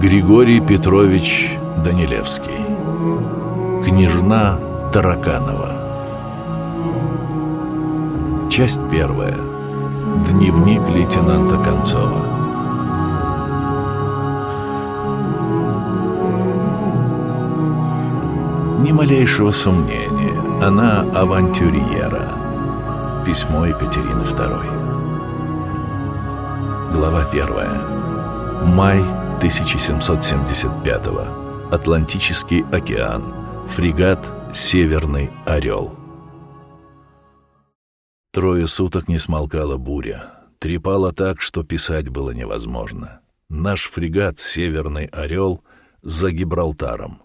Григорий Петрович Данилевский. Княжна Тараканова. Часть первая. Дневник лейтенанта Концова. Ни малейшего сомнения, она авантюрьера. Письмо Екатерины II. Глава первая. Май 1775 Атлантический океан. Фрегат «Северный орел». Трое суток не смолкала буря. Трепала так, что писать было невозможно. Наш фрегат «Северный орел» за Гибралтаром.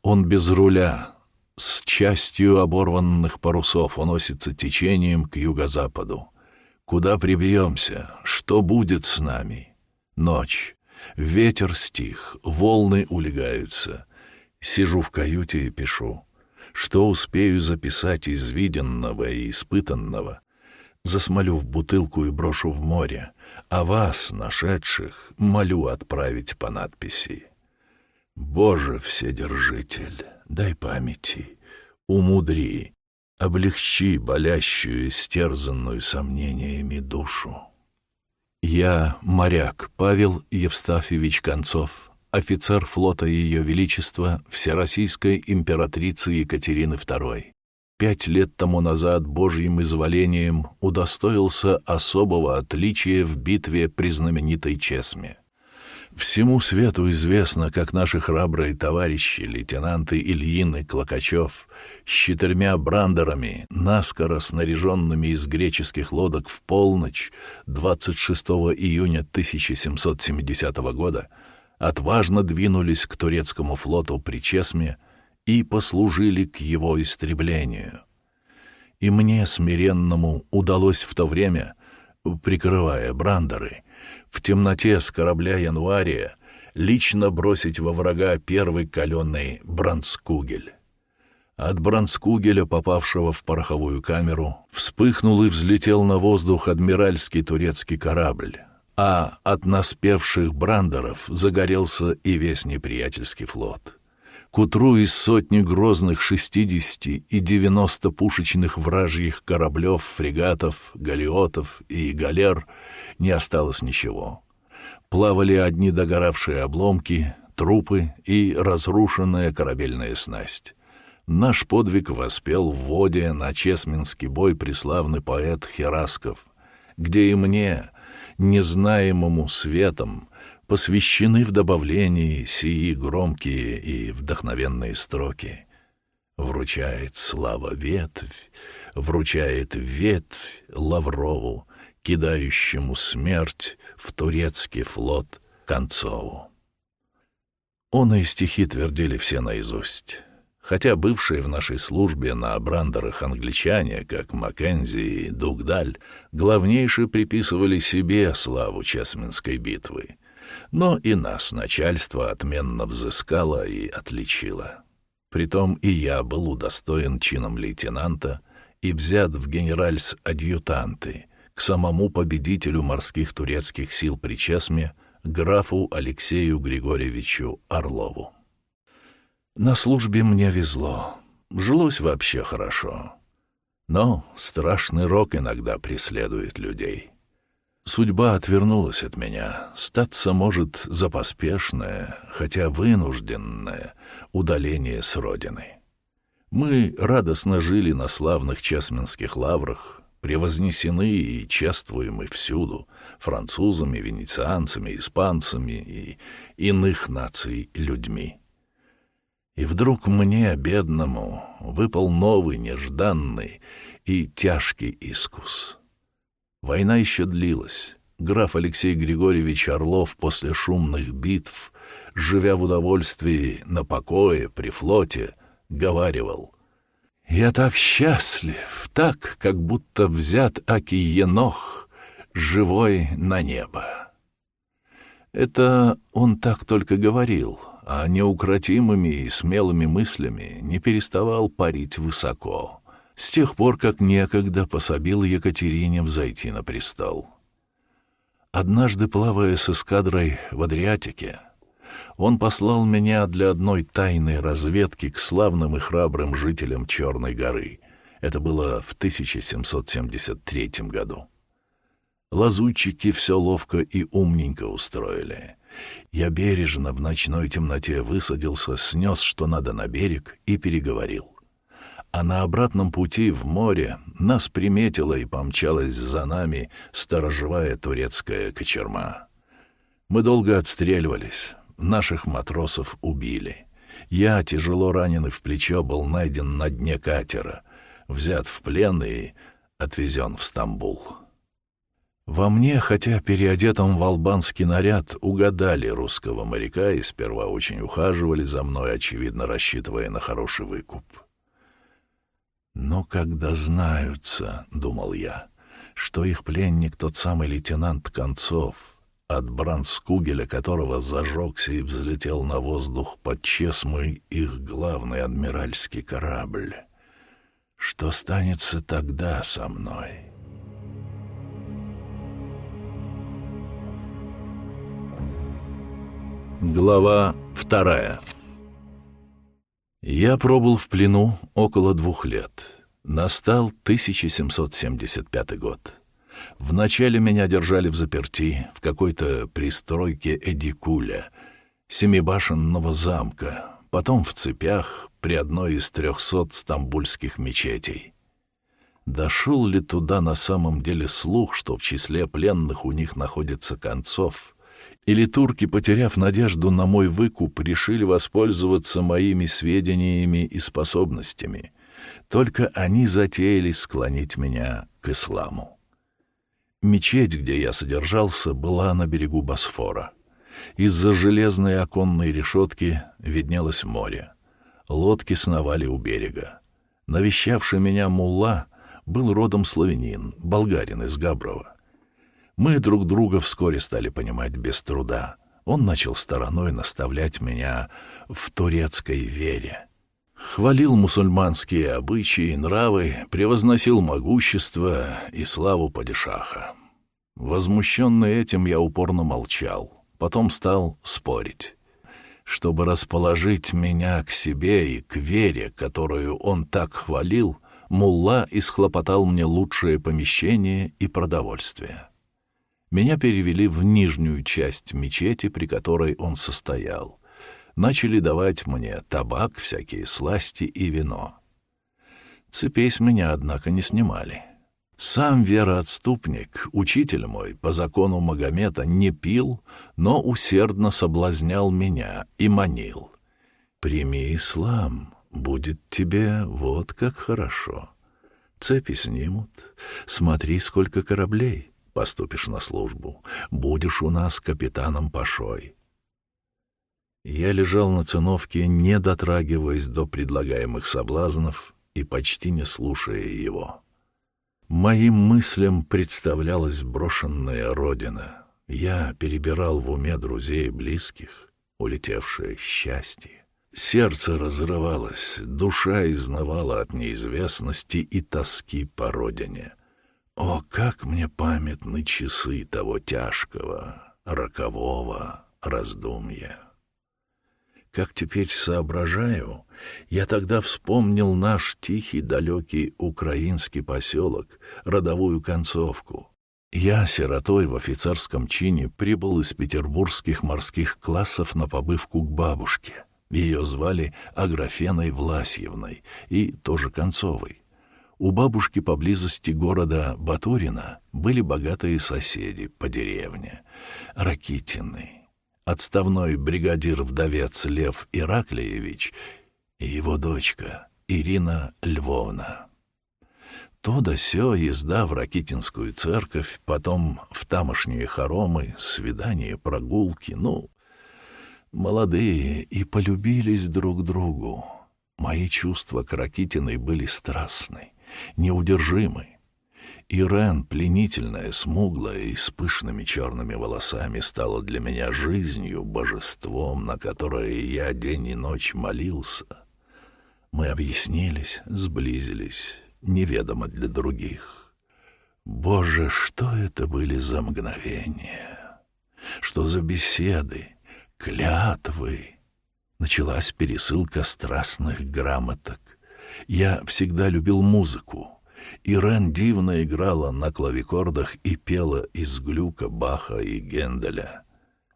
Он без руля, с частью оборванных парусов уносится течением к юго-западу. Куда прибьемся? Что будет с нами? Ночь. Ветер стих, волны улегаются. Сижу в каюте и пишу. Что успею записать из виденного и испытанного, засмолю в бутылку и брошу в море, а вас, нашедших, молю отправить по надписи. Боже Вседержитель, дай памяти, умудри, облегчи болящую, истерзанную сомнениями душу. Я моряк Павел Евстафьевич Концов, офицер флота Ее Величества Всероссийской императрицы Екатерины II. Пять лет тому назад Божьим изволением удостоился особого отличия в битве при знаменитой Чесме. Всему свету известно, как наши храбрые товарищи, лейтенанты Ильин и Клокачев, с четырьмя брандерами, наскоро снаряженными из греческих лодок в полночь 26 июня 1770 года, отважно двинулись к турецкому флоту при Чесме и послужили к его истреблению. И мне, смиренному, удалось в то время, прикрывая брандеры, в темноте с корабля Януария лично бросить во врага первый каленый бранскугель. От бранскугеля, попавшего в пороховую камеру, вспыхнул и взлетел на воздух адмиральский турецкий корабль, а от наспевших брандеров загорелся и весь неприятельский флот. К утру из сотни грозных шестидесяти и девяносто пушечных вражьих кораблев, фрегатов, галиотов и галер не осталось ничего. Плавали одни догоравшие обломки, трупы и разрушенная корабельная снасть. Наш подвиг воспел в воде на Чесменский бой преславный поэт Херасков, где и мне, незнаемому светом, посвящены в добавлении сии громкие и вдохновенные строки. Вручает слава ветвь, вручает ветвь Лаврову, кидающему смерть в турецкий флот Концову. Он и стихи твердили все наизусть. Хотя бывшие в нашей службе на брандерах англичане, как Маккензи и Дугдаль, главнейше приписывали себе славу Чесменской битвы — но и нас начальство отменно взыскало и отличило. Притом и я был удостоен чином лейтенанта и взят в генеральс-адъютанты к самому победителю морских турецких сил при Чесме, графу Алексею Григорьевичу Орлову. На службе мне везло, жилось вообще хорошо. Но страшный рок иногда преследует людей. Судьба отвернулась от меня. Статься может за поспешное, хотя вынужденное, удаление с родины. Мы радостно жили на славных чесменских лаврах, превознесены и чествуемы всюду французами, венецианцами, испанцами и иных наций людьми. И вдруг мне, бедному, выпал новый, нежданный и тяжкий искус — Война еще длилась. Граф Алексей Григорьевич Орлов после шумных битв, живя в удовольствии на покое при флоте, говаривал «Я так счастлив, так, как будто взят Аки Енох, живой на небо». Это он так только говорил, а неукротимыми и смелыми мыслями не переставал парить высоко, с тех пор, как некогда пособил Екатерине взойти на престол. Однажды, плавая с эскадрой в Адриатике, он послал меня для одной тайной разведки к славным и храбрым жителям Черной горы. Это было в 1773 году. Лазутчики все ловко и умненько устроили. Я бережно в ночной темноте высадился, снес, что надо на берег, и переговорил. А на обратном пути в море нас приметила и помчалась за нами сторожевая турецкая кочерма. Мы долго отстреливались, наших матросов убили. Я, тяжело раненый в плечо, был найден на дне катера, взят в плен и отвезен в Стамбул. Во мне, хотя переодетом в албанский наряд, угадали русского моряка и сперва очень ухаживали за мной, очевидно рассчитывая на хороший выкуп. Но когда знаются, — думал я, — что их пленник тот самый лейтенант Концов, от Бранскугеля которого зажегся и взлетел на воздух под чесмой их главный адмиральский корабль, что станется тогда со мной?» Глава вторая. Я пробыл в плену около двух лет. Настал 1775 год. Вначале меня держали в заперти в какой-то пристройке Эдикуля, семибашенного замка, потом в цепях при одной из трехсот стамбульских мечетей. Дошел ли туда на самом деле слух, что в числе пленных у них находится Концов — или турки, потеряв надежду на мой выкуп, решили воспользоваться моими сведениями и способностями. Только они затеяли склонить меня к исламу. Мечеть, где я содержался, была на берегу Босфора. Из-за железной оконной решетки виднелось море. Лодки сновали у берега. Навещавший меня мулла был родом славянин, болгарин из Габрова. Мы друг друга вскоре стали понимать без труда. Он начал стороной наставлять меня в турецкой вере. Хвалил мусульманские обычаи и нравы, превозносил могущество и славу падишаха. Возмущенный этим, я упорно молчал, потом стал спорить. Чтобы расположить меня к себе и к вере, которую он так хвалил, мулла исхлопотал мне лучшее помещение и продовольствие. Меня перевели в нижнюю часть мечети, при которой он состоял. Начали давать мне табак, всякие сласти и вино. Цепей с меня, однако, не снимали. Сам вероотступник, учитель мой, по закону Магомета, не пил, но усердно соблазнял меня и манил. «Прими ислам, будет тебе вот как хорошо. Цепи снимут, смотри, сколько кораблей» поступишь на службу. Будешь у нас капитаном Пашой. Я лежал на циновке, не дотрагиваясь до предлагаемых соблазнов и почти не слушая его. Моим мыслям представлялась брошенная родина. Я перебирал в уме друзей и близких, улетевшее счастье. Сердце разрывалось, душа изнывала от неизвестности и тоски по родине — о, как мне памятны часы того тяжкого, рокового раздумья! Как теперь соображаю, я тогда вспомнил наш тихий далекий украинский поселок, родовую концовку. Я, сиротой в офицерском чине, прибыл из петербургских морских классов на побывку к бабушке. Ее звали Аграфеной Власьевной и тоже Концовой. У бабушки поблизости города Батурина были богатые соседи по деревне. Ракитины, отставной бригадир-вдовец Лев Ираклиевич и его дочка Ирина Львовна. То да сё езда в Ракитинскую церковь, потом в тамошние хоромы, свидания, прогулки, ну, молодые и полюбились друг другу. Мои чувства к Ракитиной были страстны неудержимы. Ирен, пленительная, смуглая и с пышными черными волосами, стала для меня жизнью, божеством, на которое я день и ночь молился. Мы объяснились, сблизились, неведомо для других. Боже, что это были за мгновения! Что за беседы, клятвы! Началась пересылка страстных грамоток. Я всегда любил музыку. Ирен дивно играла на клавикордах и пела из Глюка, Баха и Генделя.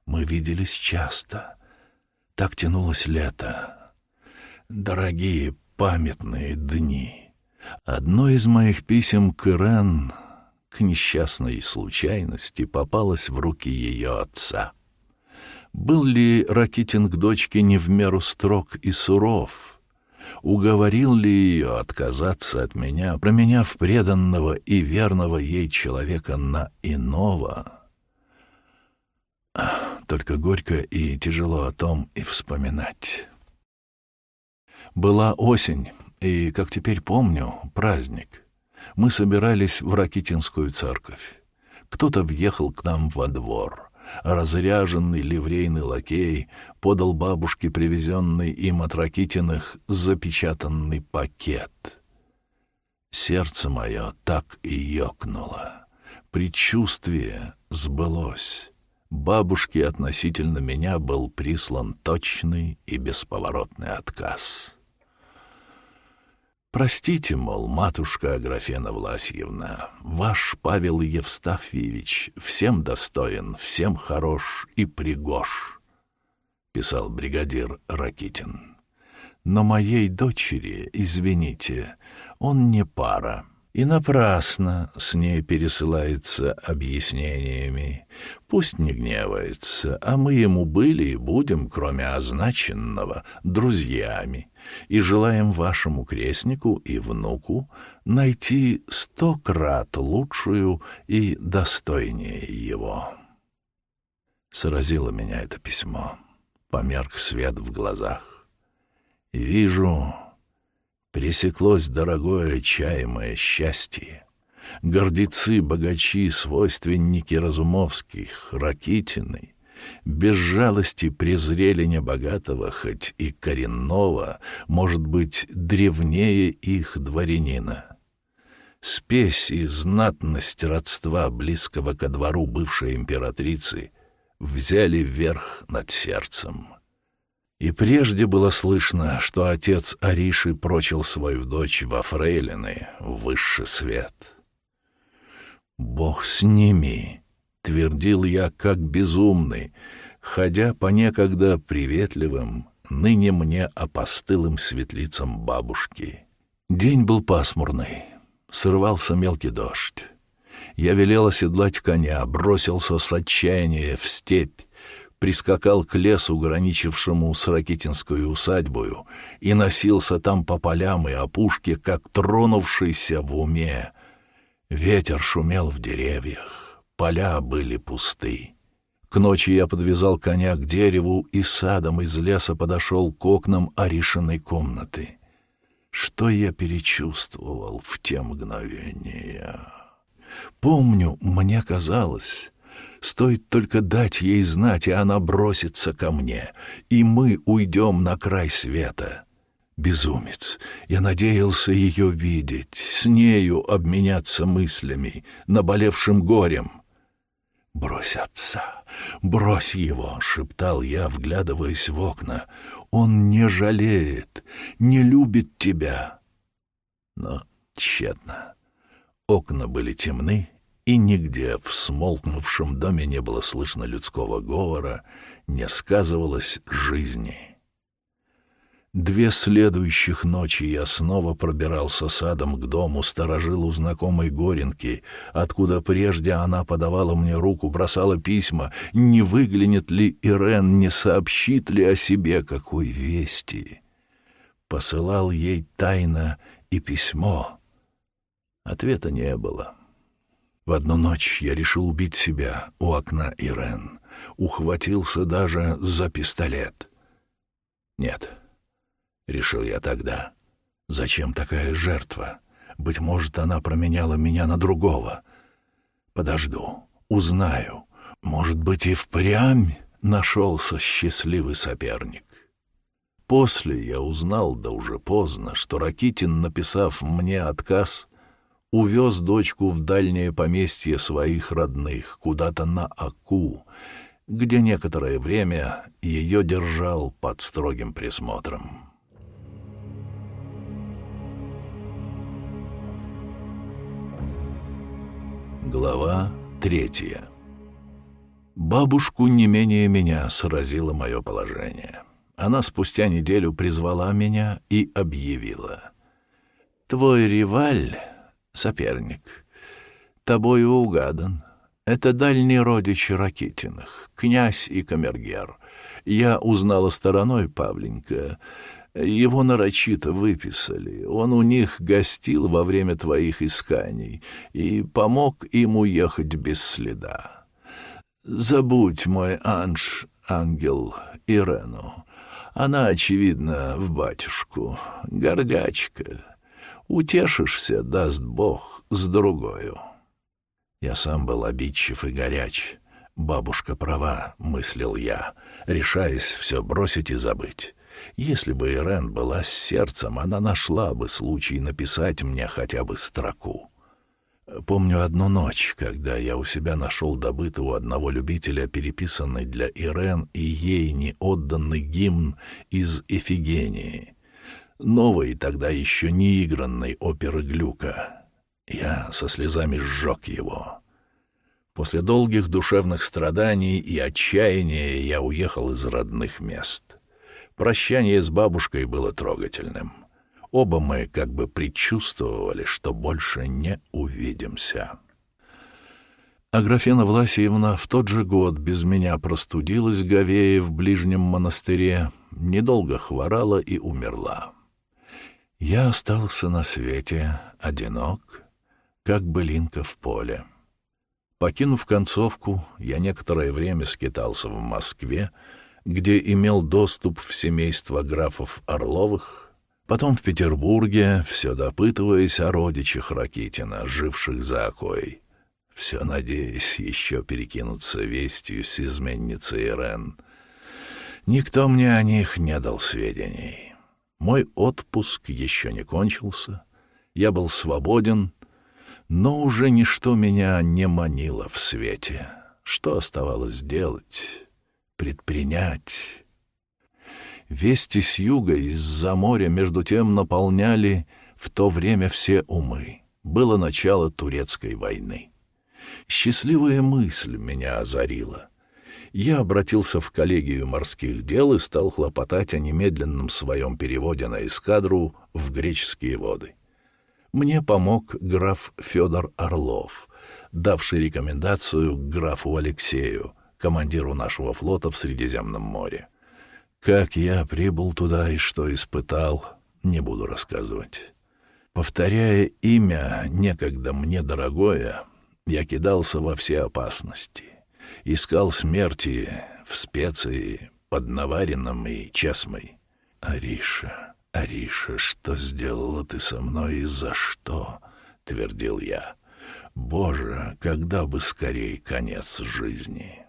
Мы виделись часто. Так тянулось лето. Дорогие памятные дни. Одно из моих писем к Ирен к несчастной случайности попалось в руки ее отца. Был ли Ракитин к дочке не в меру строг и суров? Уговорил ли ее отказаться от меня, променяв преданного и верного ей человека на иного? Только горько и тяжело о том и вспоминать. Была осень, и, как теперь помню, праздник. Мы собирались в Ракитинскую церковь. Кто-то въехал к нам во двор. Разряженный ливрейный лакей подал бабушке привезенный им от Ракитиных запечатанный пакет. Сердце мое так и ёкнуло. Предчувствие сбылось. Бабушке относительно меня был прислан точный и бесповоротный отказ. Простите, мол, матушка Аграфена Власьевна, ваш Павел Евстафьевич всем достоин, всем хорош и пригож, писал бригадир Ракитин. Но моей дочери, извините, он не пара. И напрасно с ней пересылается объяснениями. Пусть не гневается, а мы ему были и будем, кроме означенного, друзьями, и желаем вашему крестнику и внуку найти сто крат лучшую и достойнее его. Сразило меня это письмо, померк свет в глазах. Вижу, Пересеклось дорогое чаемое счастье. Гордецы, богачи, свойственники Разумовских, Ракитины, без жалости презрели небогатого, хоть и коренного, может быть, древнее их дворянина. Спесь и знатность родства близкого ко двору бывшей императрицы взяли верх над сердцем. И прежде было слышно, что отец Ариши прочил свою дочь во фрейлины, в высший свет. «Бог с ними!» — твердил я, как безумный, ходя по некогда приветливым, ныне мне опостылым светлицам бабушки. День был пасмурный, срывался мелкий дождь. Я велел оседлать коня, бросился с отчаяния в степь, прискакал к лесу, граничившему с Ракитинской усадьбою, и носился там по полям и опушке, как тронувшийся в уме. Ветер шумел в деревьях, поля были пусты. К ночи я подвязал коня к дереву и садом из леса подошел к окнам Аришиной комнаты. Что я перечувствовал в те мгновения? Помню, мне казалось, Стоит только дать ей знать, и она бросится ко мне, и мы уйдем на край света. Безумец! Я надеялся ее видеть, с нею обменяться мыслями, наболевшим горем. «Брось отца! Брось его!» — шептал я, вглядываясь в окна. «Он не жалеет, не любит тебя!» Но тщетно. Окна были темны, и нигде в смолкнувшем доме не было слышно людского говора, не сказывалось жизни. Две следующих ночи я снова пробирался садом к дому, сторожил у знакомой Горенки, откуда прежде она подавала мне руку, бросала письма, не выглянет ли Ирен, не сообщит ли о себе какой вести. Посылал ей тайно и письмо. Ответа не было. В одну ночь я решил убить себя у окна Ирен. Ухватился даже за пистолет. Нет, решил я тогда. Зачем такая жертва? Быть может, она променяла меня на другого. Подожду, узнаю. Может быть, и впрямь нашелся счастливый соперник. После я узнал, да уже поздно, что Ракитин, написав мне отказ, увез дочку в дальнее поместье своих родных, куда-то на Аку, где некоторое время ее держал под строгим присмотром. Глава третья. Бабушку не менее меня сразило мое положение. Она спустя неделю призвала меня и объявила. «Твой реваль, соперник, тобою угадан. Это дальний родич Ракитиных, князь и камергер. Я узнала стороной Павленька, его нарочито выписали. Он у них гостил во время твоих исканий и помог им уехать без следа. Забудь, мой Анж, ангел, Ирену. Она, очевидно, в батюшку. Гордячка. Утешишься, даст Бог, с другою. Я сам был обидчив и горяч. Бабушка права, мыслил я, решаясь все бросить и забыть. Если бы Ирен была с сердцем, она нашла бы случай написать мне хотя бы строку. Помню одну ночь, когда я у себя нашел добытый у одного любителя переписанный для Ирен и ей не отданный гимн из «Эфигении», новой тогда еще не игранной оперы Глюка. Я со слезами сжег его. После долгих душевных страданий и отчаяния я уехал из родных мест. Прощание с бабушкой было трогательным. Оба мы как бы предчувствовали, что больше не увидимся. Аграфена Власьевна в тот же год без меня простудилась Говее в ближнем монастыре, недолго хворала и умерла. Я остался на свете, одинок, как былинка в поле. Покинув концовку, я некоторое время скитался в Москве, где имел доступ в семейство графов Орловых, потом в Петербурге, все допытываясь о родичах Ракитина, живших за окой, все надеясь еще перекинуться вестью с изменницей Ирен. Никто мне о них не дал сведений. Мой отпуск еще не кончился, я был свободен, но уже ничто меня не манило в свете. Что оставалось делать? Предпринять. Вести с юга из-за моря между тем наполняли в то время все умы. Было начало турецкой войны. Счастливая мысль меня озарила. Я обратился в коллегию морских дел и стал хлопотать о немедленном своем переводе на эскадру в греческие воды. Мне помог граф Федор Орлов, давший рекомендацию графу Алексею, командиру нашего флота в Средиземном море. Как я прибыл туда и что испытал, не буду рассказывать. Повторяя имя, некогда мне дорогое, я кидался во все опасности. Искал смерти в специи, под Наварином и Чесмой. «Ариша, Ариша, что сделала ты со мной и за что?» — твердил я. «Боже, когда бы скорее конец жизни!»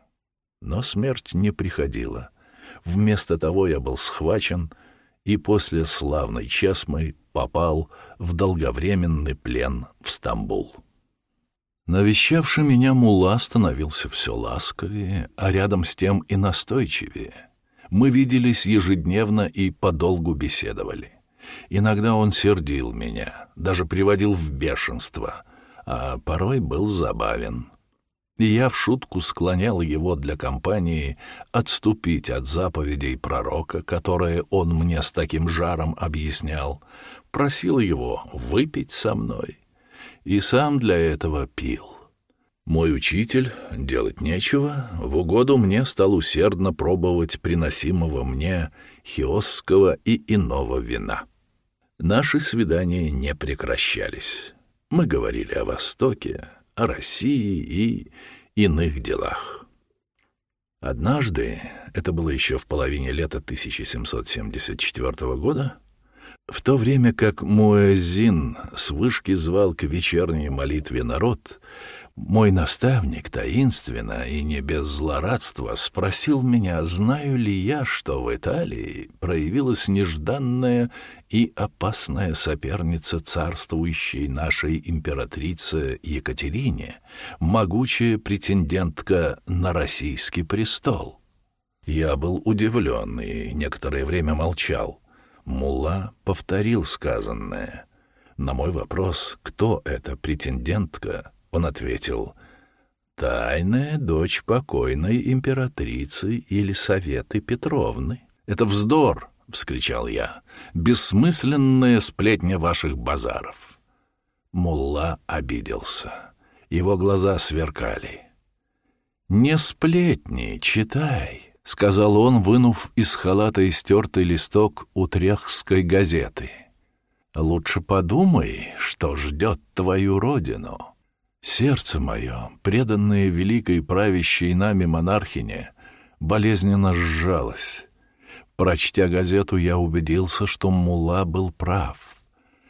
Но смерть не приходила. Вместо того я был схвачен и после славной Чесмы попал в долговременный плен в Стамбул. Навещавший меня мула становился все ласковее, а рядом с тем и настойчивее. Мы виделись ежедневно и подолгу беседовали. Иногда он сердил меня, даже приводил в бешенство, а порой был забавен и я в шутку склонял его для компании отступить от заповедей пророка, которые он мне с таким жаром объяснял, просил его выпить со мной, и сам для этого пил. Мой учитель, делать нечего, в угоду мне стал усердно пробовать приносимого мне хиосского и иного вина. Наши свидания не прекращались. Мы говорили о Востоке, о России и иных делах. Однажды, это было еще в половине лета 1774 года, в то время как Муэзин с вышки звал к вечерней молитве народ, Мой наставник таинственно и не без злорадства спросил меня, знаю ли я, что в Италии проявилась нежданная и опасная соперница царствующей нашей императрице Екатерине, могучая претендентка на российский престол. Я был удивлен и некоторое время молчал. Мулла повторил сказанное. На мой вопрос, кто эта претендентка, он ответил, «Тайная дочь покойной императрицы Елисаветы Петровны». «Это вздор!» — вскричал я. «Бессмысленная сплетня ваших базаров». Мулла обиделся. Его глаза сверкали. «Не сплетни, читай», — сказал он, вынув из халата истертый листок утрехской газеты. «Лучше подумай, что ждет твою родину». Сердце мое, преданное великой правящей нами монархине, болезненно сжалось. Прочтя газету, я убедился, что Мула был прав.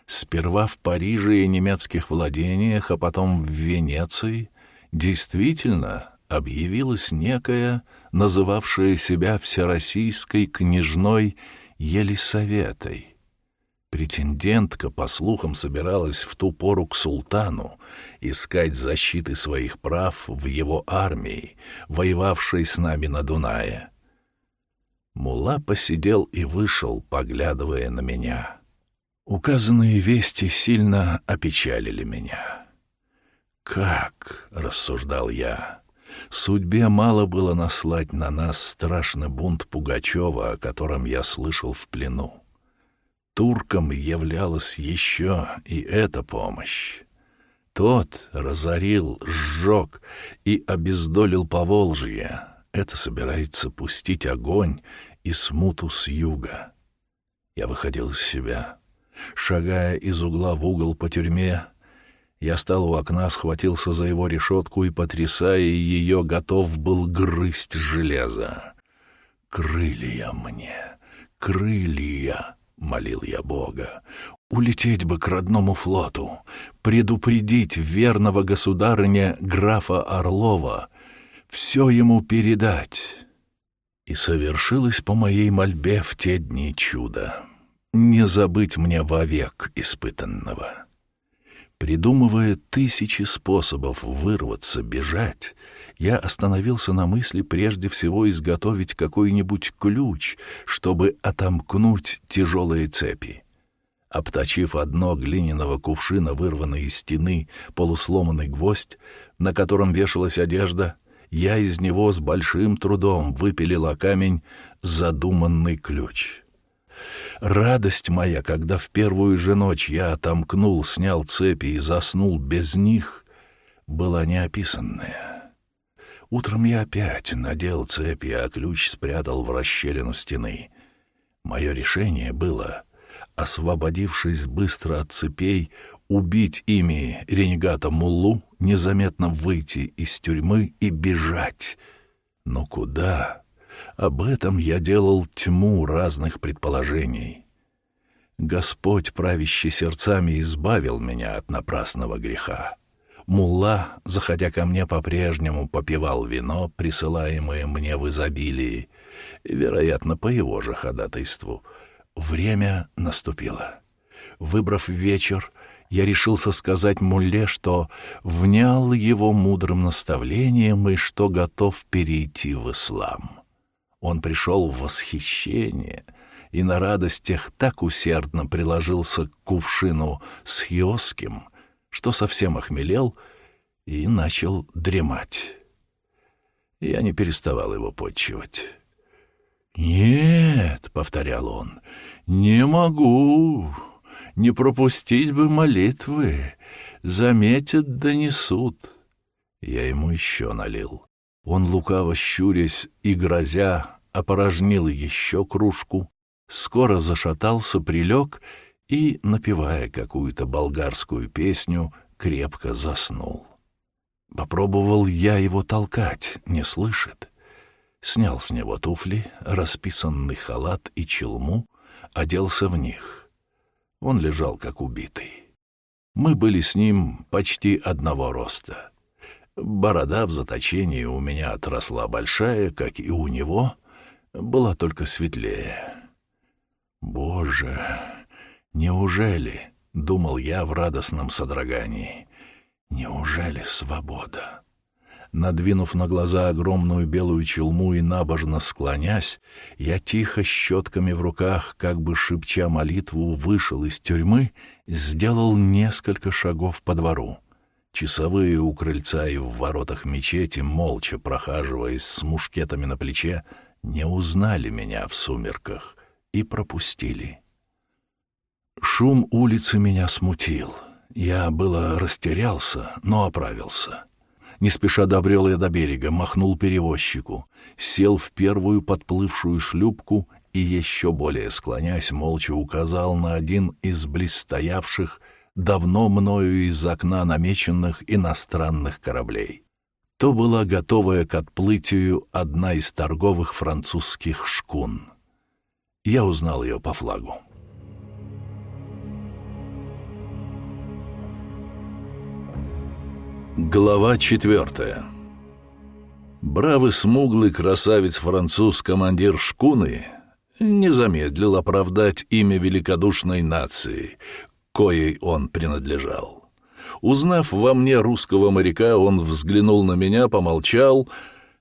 Сперва в Париже и немецких владениях, а потом в Венеции действительно объявилась некая, называвшая себя всероссийской княжной Елисаветой. Претендентка, по слухам, собиралась в ту пору к султану, искать защиты своих прав в его армии, воевавшей с нами на Дунае. Мула посидел и вышел, поглядывая на меня. Указанные вести сильно опечалили меня. «Как?» — рассуждал я. «Судьбе мало было наслать на нас страшный бунт Пугачева, о котором я слышал в плену. Туркам являлась еще и эта помощь. Тот разорил, сжег и обездолил Поволжье. Это собирается пустить огонь и смуту с юга. Я выходил из себя. Шагая из угла в угол по тюрьме, я стал у окна, схватился за его решетку и, потрясая ее, готов был грызть железо. «Крылья мне! Крылья!» — молил я Бога. Улететь бы к родному флоту, предупредить верного государыня графа Орлова, все ему передать. И совершилось по моей мольбе в те дни чудо. Не забыть мне вовек испытанного. Придумывая тысячи способов вырваться, бежать, я остановился на мысли прежде всего изготовить какой-нибудь ключ, чтобы отомкнуть тяжелые цепи. Обточив одно глиняного кувшина, вырванный из стены, полусломанный гвоздь, на котором вешалась одежда, я из него с большим трудом выпилил о камень задуманный ключ. Радость моя, когда в первую же ночь я отомкнул, снял цепи и заснул без них, была неописанная. Утром я опять надел цепи, а ключ спрятал в расщелину стены. Мое решение было — освободившись быстро от цепей, убить ими ренегата Муллу, незаметно выйти из тюрьмы и бежать. Но куда? Об этом я делал тьму разных предположений. Господь, правящий сердцами, избавил меня от напрасного греха. Мулла, заходя ко мне по-прежнему, попивал вино, присылаемое мне в изобилии, вероятно, по его же ходатайству — Время наступило. Выбрав вечер, я решился сказать Мулле, что внял его мудрым наставлением и что готов перейти в ислам. Он пришел в восхищение и на радостях так усердно приложился к кувшину с хиоским, что совсем охмелел и начал дремать. Я не переставал его подчивать. «Нет», — повторял он, «Не могу. Не пропустить бы молитвы. Заметят, донесут». Я ему еще налил. Он, лукаво щурясь и грозя, опорожнил еще кружку, скоро зашатался, прилег и, напевая какую-то болгарскую песню, крепко заснул. Попробовал я его толкать, не слышит. Снял с него туфли, расписанный халат и челму, оделся в них. Он лежал как убитый. Мы были с ним почти одного роста. Борода в заточении у меня отросла большая, как и у него, была только светлее. «Боже, неужели?» — думал я в радостном содрогании. «Неужели свобода?» Надвинув на глаза огромную белую челму и набожно склонясь, я тихо, щетками в руках, как бы шепча молитву, вышел из тюрьмы сделал несколько шагов по двору. Часовые у крыльца и в воротах мечети, молча прохаживаясь с мушкетами на плече, не узнали меня в сумерках и пропустили. Шум улицы меня смутил. Я было растерялся, но оправился. Не спеша добрел я до берега, махнул перевозчику, сел в первую подплывшую шлюпку и, еще более склонясь, молча указал на один из близстоявших, давно мною из окна намеченных иностранных кораблей. То была готовая к отплытию одна из торговых французских шкун. Я узнал ее по флагу. Глава четвертая. Бравый смуглый красавец-француз, командир шкуны, не замедлил оправдать имя великодушной нации, коей он принадлежал. Узнав во мне русского моряка, он взглянул на меня, помолчал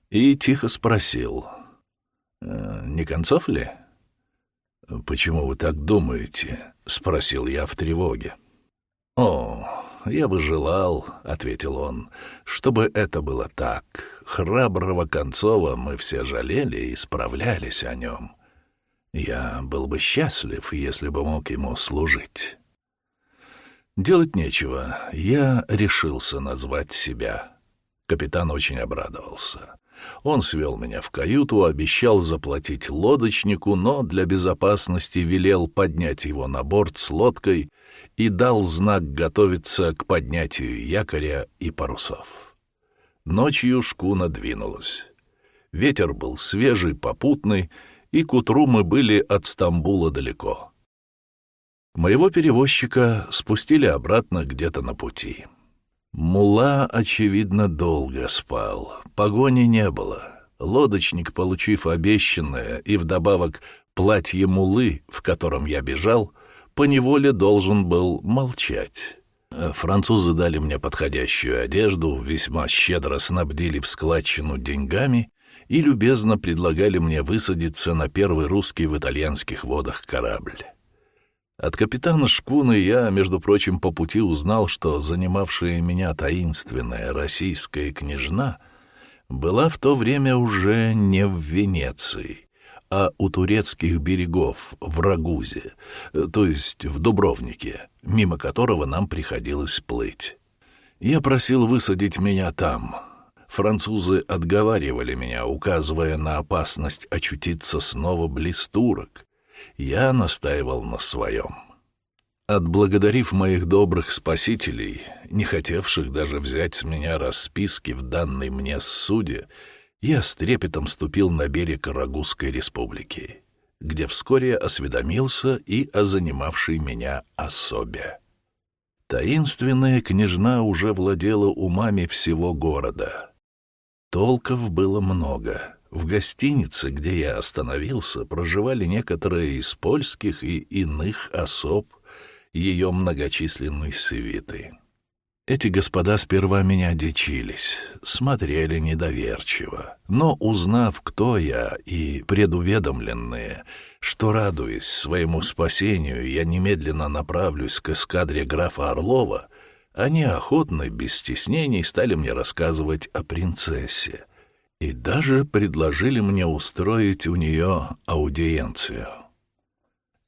и тихо спросил. «Э, «Не концов ли?» «Почему вы так думаете?» — спросил я в тревоге. «О, я бы желал, — ответил он, — чтобы это было так. Храброго Концова мы все жалели и справлялись о нем. Я был бы счастлив, если бы мог ему служить. Делать нечего, я решился назвать себя. Капитан очень обрадовался. Он свел меня в каюту, обещал заплатить лодочнику, но для безопасности велел поднять его на борт с лодкой и дал знак готовиться к поднятию якоря и парусов. Ночью шкуна двинулась. Ветер был свежий, попутный, и к утру мы были от Стамбула далеко. Моего перевозчика спустили обратно где-то на пути. Мула, очевидно, долго спал. Погони не было. Лодочник, получив обещанное и вдобавок платье мулы, в котором я бежал, поневоле должен был молчать. Французы дали мне подходящую одежду, весьма щедро снабдили в складчину деньгами и любезно предлагали мне высадиться на первый русский в итальянских водах корабль. От капитана шкуны я, между прочим, по пути узнал, что занимавшая меня таинственная российская княжна была в то время уже не в Венеции, а у турецких берегов, в Рагузе, то есть в Дубровнике, мимо которого нам приходилось плыть. Я просил высадить меня там. Французы отговаривали меня, указывая на опасность очутиться снова близ турок, я настаивал на своем. Отблагодарив моих добрых спасителей, не хотевших даже взять с меня расписки в данной мне суде, я с трепетом ступил на берег Рагузской республики, где вскоре осведомился и о занимавшей меня особе. Таинственная княжна уже владела умами всего города. Толков было много — в гостинице, где я остановился, проживали некоторые из польских и иных особ ее многочисленной свиты. Эти господа сперва меня дичились, смотрели недоверчиво, но, узнав, кто я, и предуведомленные, что, радуясь своему спасению, я немедленно направлюсь к эскадре графа Орлова, они охотно, без стеснений, стали мне рассказывать о принцессе, и даже предложили мне устроить у нее аудиенцию.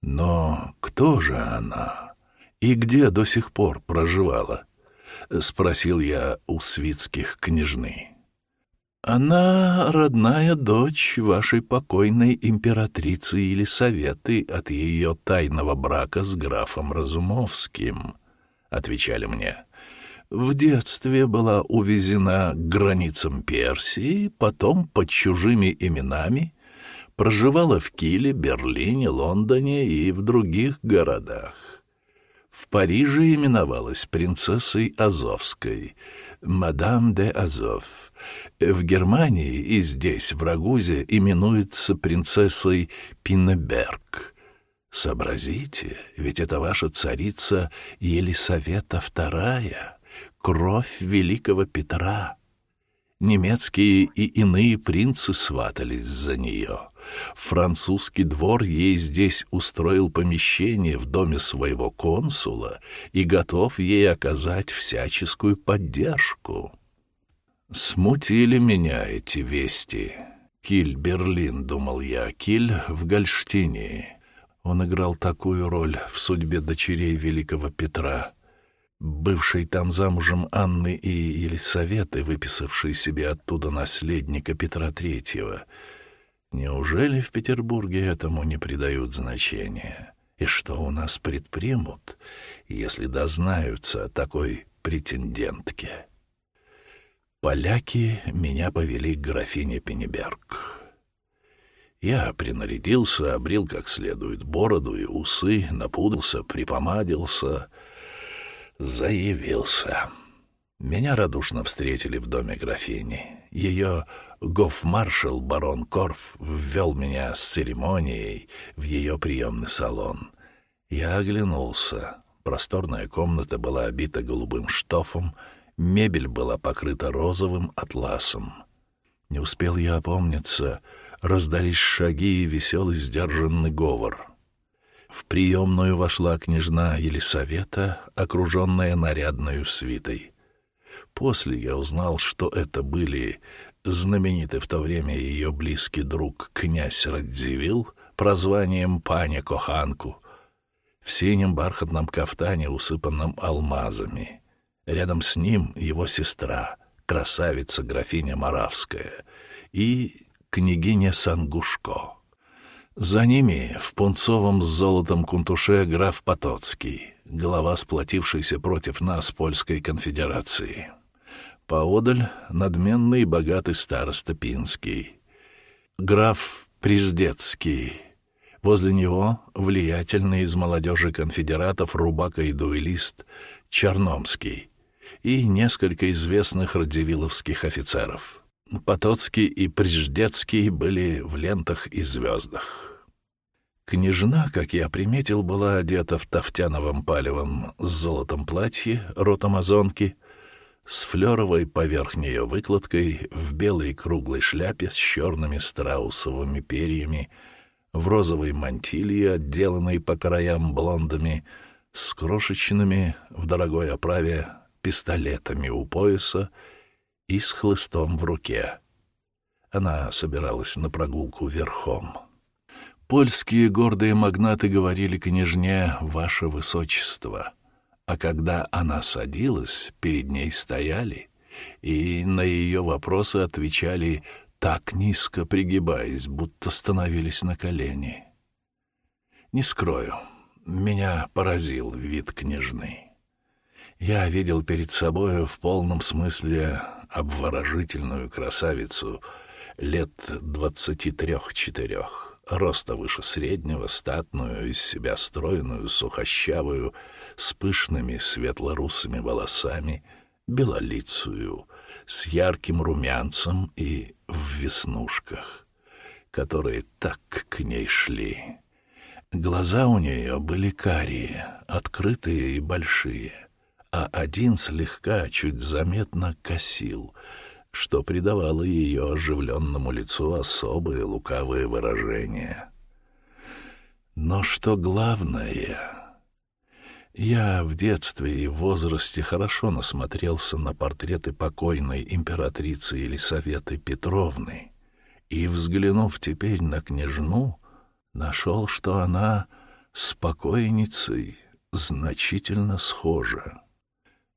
Но кто же она и где до сих пор проживала? Спросил я у свитских княжны. Она родная дочь вашей покойной императрицы Елисаветы от ее тайного брака с графом Разумовским, отвечали мне в детстве была увезена к границам Персии, потом под чужими именами проживала в Киле, Берлине, Лондоне и в других городах. В Париже именовалась принцессой Азовской, мадам де Азов. В Германии и здесь, в Рагузе, именуется принцессой Пинеберг. Сообразите, ведь это ваша царица Елисавета II, кровь великого Петра. Немецкие и иные принцы сватались за нее. Французский двор ей здесь устроил помещение в доме своего консула и готов ей оказать всяческую поддержку. Смутили меня эти вести. Киль, Берлин, думал я, Киль в Гольштине. Он играл такую роль в судьбе дочерей великого Петра — бывшей там замужем Анны и Елисаветы, выписавшей себе оттуда наследника Петра Третьего. Неужели в Петербурге этому не придают значения? И что у нас предпримут, если дознаются о такой претендентке? Поляки меня повели к графине Пенеберг. Я принарядился, обрил как следует бороду и усы, напудрился, припомадился — заявился. Меня радушно встретили в доме графини. Ее гофмаршал барон Корф ввел меня с церемонией в ее приемный салон. Я оглянулся. Просторная комната была обита голубым штофом, мебель была покрыта розовым атласом. Не успел я опомниться, раздались шаги и веселый сдержанный говор — в приемную вошла княжна Елисавета, окруженная нарядной свитой. После я узнал, что это были знаменитый в то время ее близкий друг князь Радзивилл, прозванием Паня Коханку, в синем бархатном кафтане, усыпанном алмазами. Рядом с ним его сестра, красавица графиня Моравская, и княгиня Сангушко. За ними в пунцовом с золотом кунтуше граф Потоцкий, глава сплотившейся против нас Польской конфедерации. Поодаль надменный и богатый староста Пинский. Граф Приздецкий. Возле него влиятельный из молодежи конфедератов рубака и дуэлист Черномский и несколько известных радзивилловских офицеров — Потоцкий и Приждецкий были в лентах и звездах. Княжна, как я приметил, была одета в тафтяновом палевом с золотом платье, рот амазонки, с флеровой поверх нее выкладкой, в белой круглой шляпе с черными страусовыми перьями, в розовой мантилье, отделанной по краям блондами, с крошечными в дорогой оправе пистолетами у пояса и с хлыстом в руке. Она собиралась на прогулку верхом. Польские гордые магнаты говорили княжне «Ваше Высочество», а когда она садилась, перед ней стояли и на ее вопросы отвечали так низко пригибаясь, будто становились на колени. Не скрою, меня поразил вид княжны. Я видел перед собою в полном смысле обворожительную красавицу лет двадцати трех-четырех, роста выше среднего, статную, из себя стройную, сухощавую, с пышными светло-русыми волосами, белолицую, с ярким румянцем и в веснушках, которые так к ней шли. Глаза у нее были карие, открытые и большие — а один слегка, чуть заметно косил, что придавало ее оживленному лицу особые лукавые выражения. Но что главное, я в детстве и в возрасте хорошо насмотрелся на портреты покойной императрицы Елисаветы Петровны, и, взглянув теперь на княжну, нашел, что она с покойницей значительно схожа.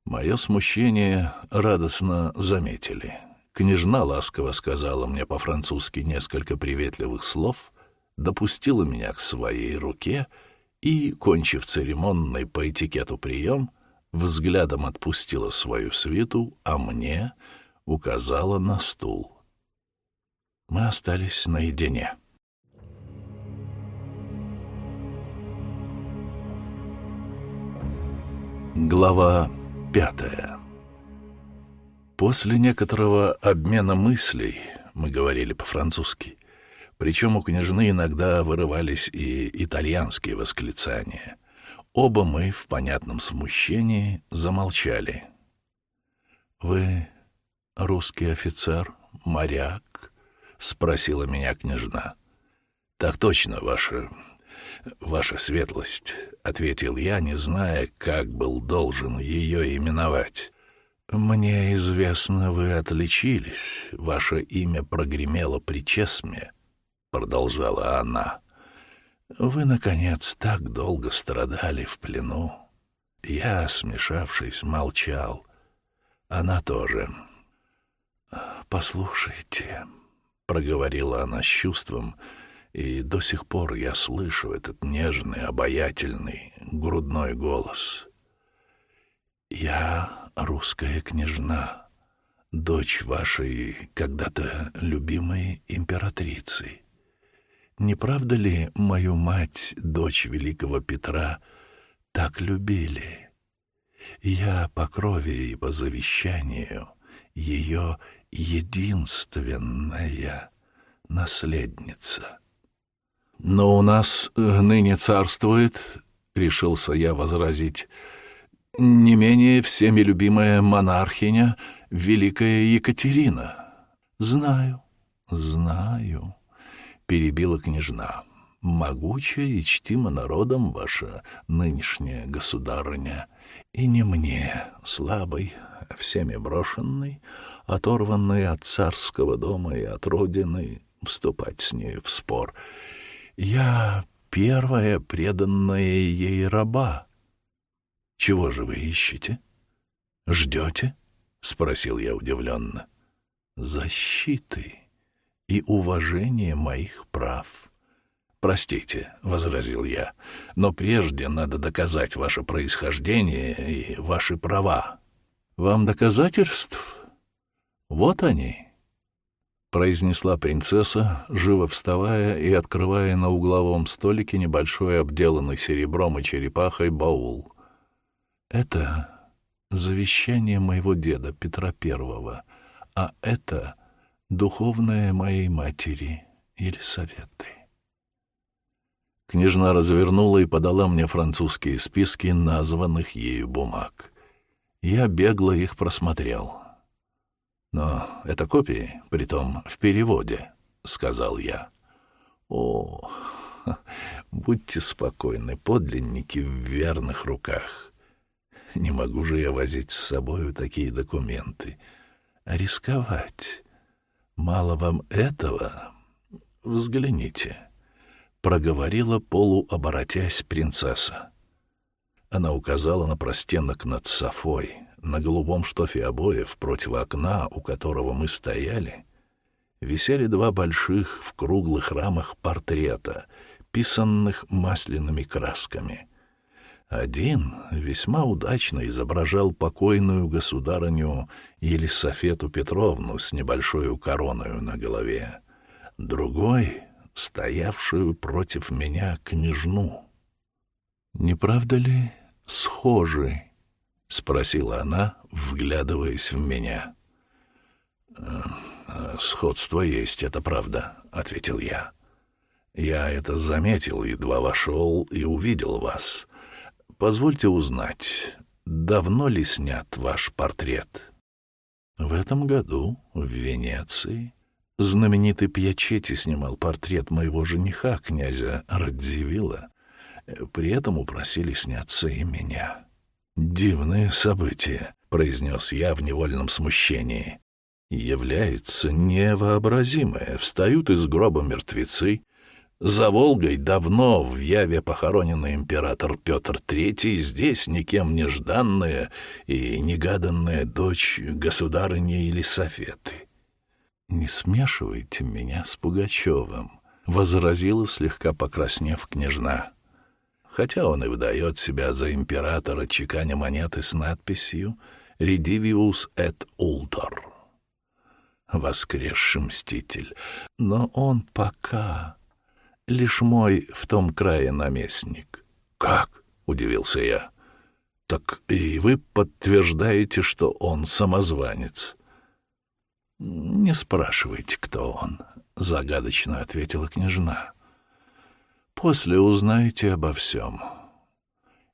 Мое смущение радостно заметили. Княжна ласково сказала мне по-французски несколько приветливых слов, допустила меня к своей руке и, кончив церемонный по этикету прием, взглядом отпустила свою свиту, а мне указала на стул. Мы остались наедине. Глава пятая После некоторого обмена мыслей, мы говорили по-французски, причем у княжны иногда вырывались и итальянские восклицания, оба мы в понятном смущении замолчали. «Вы русский офицер, моряк?» — спросила меня княжна. «Так точно, ваша «Ваша светлость», — ответил я, не зная, как был должен ее именовать. «Мне известно, вы отличились. Ваше имя прогремело при Чесме», — продолжала она. «Вы, наконец, так долго страдали в плену». Я, смешавшись, молчал. Она тоже. «Послушайте», — проговорила она с чувством, — и до сих пор я слышу этот нежный, обаятельный, грудной голос. «Я русская княжна, дочь вашей когда-то любимой императрицы. Не правда ли мою мать, дочь великого Петра, так любили? Я по крови и по завещанию ее единственная наследница». «Но у нас э, ныне царствует, — решился я возразить, — не менее всеми любимая монархиня, великая Екатерина». «Знаю, знаю», — перебила княжна. «Могучая и чтима народом ваша нынешняя государыня, и не мне, слабой, всеми брошенной, оторванной от царского дома и от родины, вступать с нею в спор». Я первая преданная ей раба. Чего же вы ищете? Ждете? Спросил я удивленно. Защиты и уважения моих прав. «Простите», — возразил я, — «но прежде надо доказать ваше происхождение и ваши права». «Вам доказательств? Вот они» произнесла принцесса, живо вставая и открывая на угловом столике небольшой обделанный серебром и черепахой баул. «Это завещание моего деда Петра Первого, а это духовное моей матери Елисаветы». Княжна развернула и подала мне французские списки названных ею бумаг. Я бегло их просмотрел — но это копии, притом в переводе, — сказал я. О, будьте спокойны, подлинники в верных руках. Не могу же я возить с собою такие документы. Рисковать. Мало вам этого? Взгляните, — проговорила полуоборотясь принцесса. Она указала на простенок над Софой, на голубом штофе обоев против окна, у которого мы стояли, висели два больших в круглых рамах портрета, писанных масляными красками. Один весьма удачно изображал покойную государыню Елисафету Петровну с небольшой короною на голове, другой — стоявшую против меня княжну. Не правда ли схожи — спросила она, вглядываясь в меня. «Э, «Сходство есть, это правда», — ответил я. «Я это заметил, едва вошел и увидел вас. Позвольте узнать, давно ли снят ваш портрет?» «В этом году в Венеции знаменитый Пьячетти снимал портрет моего жениха, князя Радзивилла. При этом упросили сняться и меня». «Дивное событие», — произнес я в невольном смущении. «Является невообразимое. Встают из гроба мертвецы. За Волгой давно в Яве похороненный император Петр III, здесь никем не жданная и негаданная дочь государыни Елисафеты». «Не смешивайте меня с Пугачевым», — возразила, слегка покраснев княжна хотя он и выдает себя за императора, чеканя монеты с надписью «Redivivus et ultor» — «Воскресший мститель». Но он пока лишь мой в том крае наместник. «Как?» — удивился я. Так и вы подтверждаете, что он самозванец? Не спрашивайте, кто он, загадочно ответила княжна. После узнаете обо всем.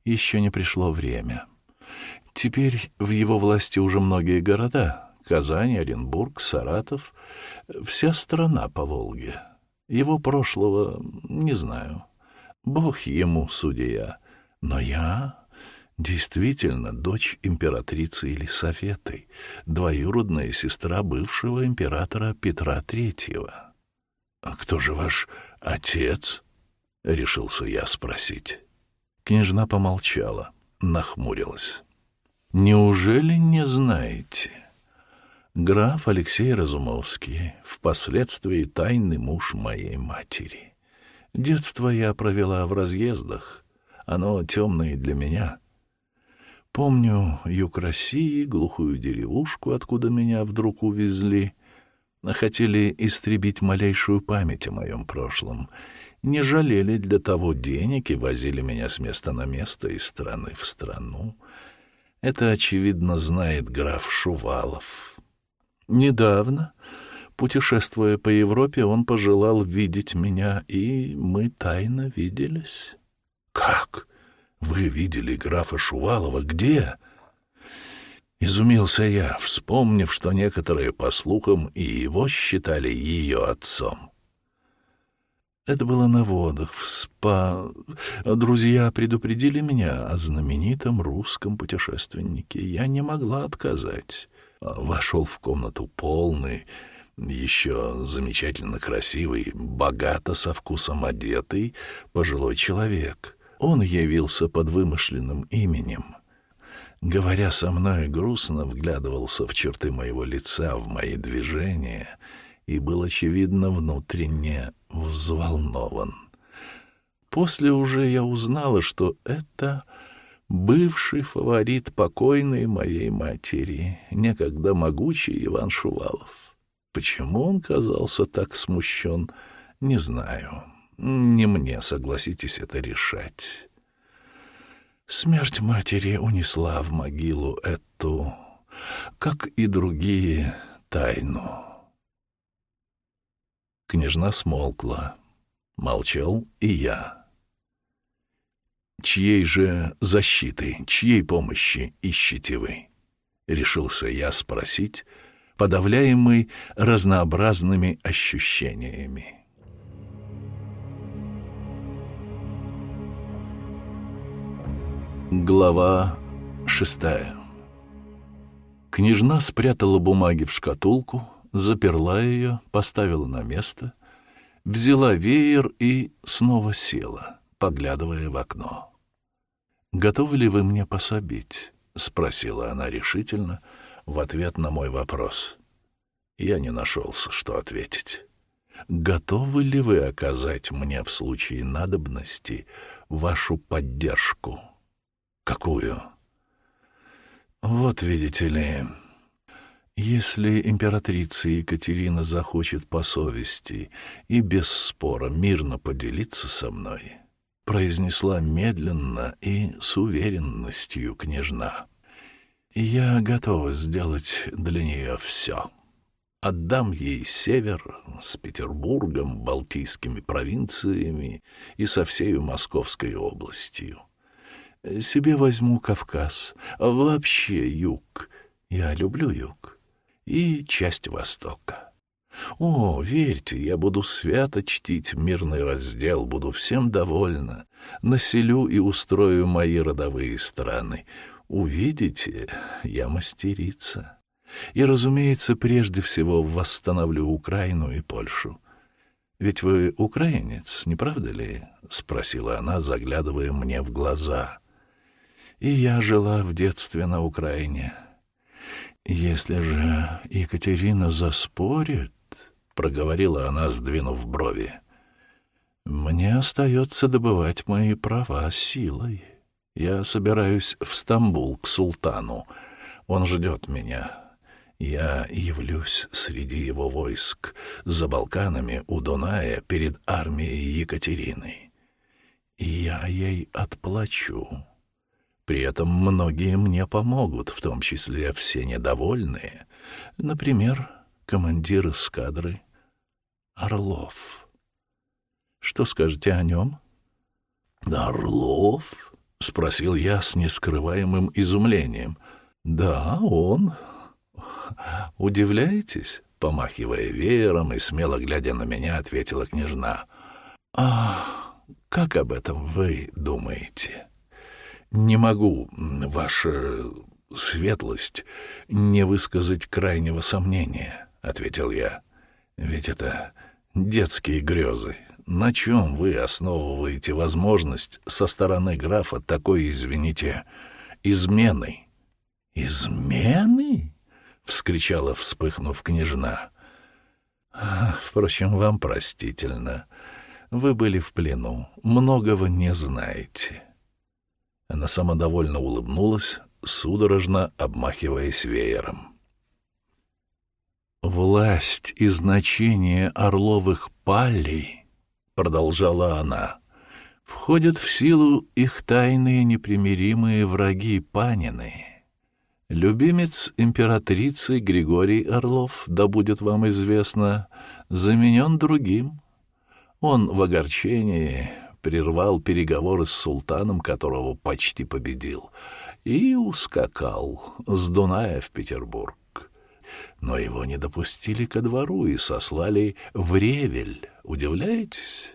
Еще не пришло время. Теперь в его власти уже многие города — Казань, Оренбург, Саратов, вся страна по Волге. Его прошлого не знаю. Бог ему судья. Но я действительно дочь императрицы Елисаветы, двоюродная сестра бывшего императора Петра Третьего. «А кто же ваш отец?» — решился я спросить. Княжна помолчала, нахмурилась. «Неужели не знаете?» Граф Алексей Разумовский, впоследствии тайный муж моей матери. Детство я провела в разъездах, оно темное для меня. Помню юг России, глухую деревушку, откуда меня вдруг увезли. Хотели истребить малейшую память о моем прошлом — не жалели для того денег и возили меня с места на место, из страны в страну. Это, очевидно, знает граф Шувалов. Недавно, путешествуя по Европе, он пожелал видеть меня, и мы тайно виделись. «Как? Вы видели графа Шувалова? Где?» Изумился я, вспомнив, что некоторые, по слухам, и его считали ее отцом. Это было на водах, в спа. Друзья предупредили меня о знаменитом русском путешественнике. Я не могла отказать. Вошел в комнату полный, еще замечательно красивый, богато со вкусом одетый пожилой человек. Он явился под вымышленным именем. Говоря со мной, грустно вглядывался в черты моего лица, в мои движения — и был, очевидно, внутренне взволнован. После уже я узнала, что это бывший фаворит покойной моей матери, некогда могучий Иван Шувалов. Почему он казался так смущен, не знаю. Не мне, согласитесь, это решать. Смерть матери унесла в могилу эту, как и другие, тайну. Княжна смолкла. Молчал и я. «Чьей же защиты, чьей помощи ищете вы?» — решился я спросить, подавляемый разнообразными ощущениями. Глава шестая Княжна спрятала бумаги в шкатулку, заперла ее, поставила на место, взяла веер и снова села, поглядывая в окно. «Готовы ли вы мне пособить?» — спросила она решительно в ответ на мой вопрос. Я не нашелся, что ответить. «Готовы ли вы оказать мне в случае надобности вашу поддержку?» «Какую?» «Вот, видите ли...» Если императрица Екатерина захочет по совести и без спора мирно поделиться со мной, произнесла медленно и с уверенностью княжна, я готова сделать для нее все. Отдам ей север с Петербургом, Балтийскими провинциями и со всею Московской областью. Себе возьму Кавказ, вообще юг. Я люблю юг и часть Востока. О, верьте, я буду свято чтить мирный раздел, буду всем довольна, населю и устрою мои родовые страны. Увидите, я мастерица. И, разумеется, прежде всего восстановлю Украину и Польшу. Ведь вы украинец, не правда ли? — спросила она, заглядывая мне в глаза. И я жила в детстве на Украине. «Если же Екатерина заспорит», — проговорила она, сдвинув брови, — «мне остается добывать мои права силой. Я собираюсь в Стамбул к султану. Он ждет меня. Я явлюсь среди его войск за Балканами у Дуная перед армией Екатерины. И я ей отплачу» При этом многие мне помогут, в том числе все недовольные. Например, командир эскадры Орлов. Что скажете о нем? Орлов? — спросил я с нескрываемым изумлением. «Да, он. Удивляетесь?» — помахивая веером и смело глядя на меня, ответила княжна. «А как об этом вы думаете?» «Не могу, ваша светлость, не высказать крайнего сомнения», — ответил я. «Ведь это детские грезы. На чем вы основываете возможность со стороны графа такой, извините, измены?» «Измены?» — вскричала, вспыхнув княжна. «Впрочем, вам простительно. Вы были в плену, многого не знаете». Она самодовольно улыбнулась, судорожно обмахиваясь веером. «Власть и значение Орловых палей», — продолжала она, — «входят в силу их тайные непримиримые враги Панины». Любимец императрицы Григорий Орлов, да будет вам известно, заменен другим. Он в огорчении прервал переговоры с султаном, которого почти победил, и ускакал с Дуная в Петербург. Но его не допустили ко двору и сослали в Ревель. Удивляетесь?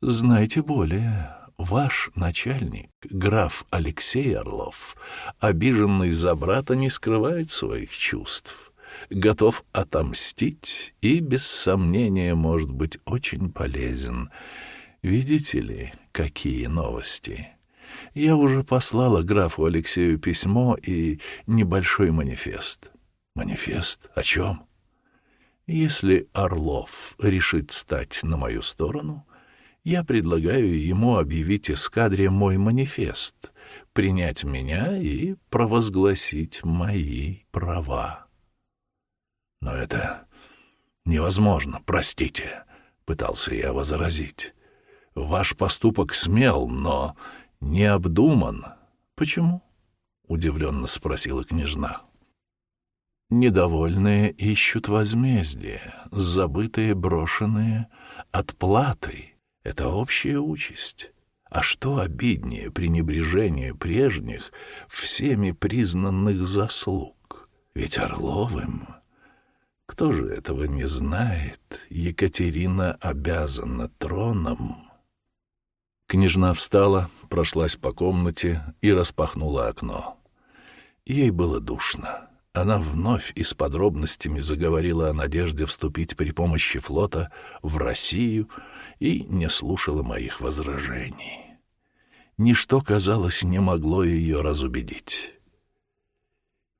Знайте более. Ваш начальник, граф Алексей Орлов, обиженный за брата, не скрывает своих чувств, готов отомстить и, без сомнения, может быть очень полезен. Видите ли, какие новости? Я уже послала графу Алексею письмо и небольшой манифест. Манифест? О чем? Если Орлов решит стать на мою сторону, я предлагаю ему объявить эскадре мой манифест, принять меня и провозгласить мои права. Но это невозможно, простите, пытался я возразить. Ваш поступок смел, но не обдуман. Почему? удивленно спросила княжна. Недовольные ищут возмездие, забытые брошенные отплатой. Это общая участь. А что обиднее пренебрежение прежних всеми признанных заслуг? Ведь Орловым... Кто же этого не знает? Екатерина обязана троном. Княжна встала, прошлась по комнате и распахнула окно. Ей было душно. Она вновь и с подробностями заговорила о надежде вступить при помощи флота в Россию — и не слушала моих возражений. Ничто, казалось, не могло ее разубедить.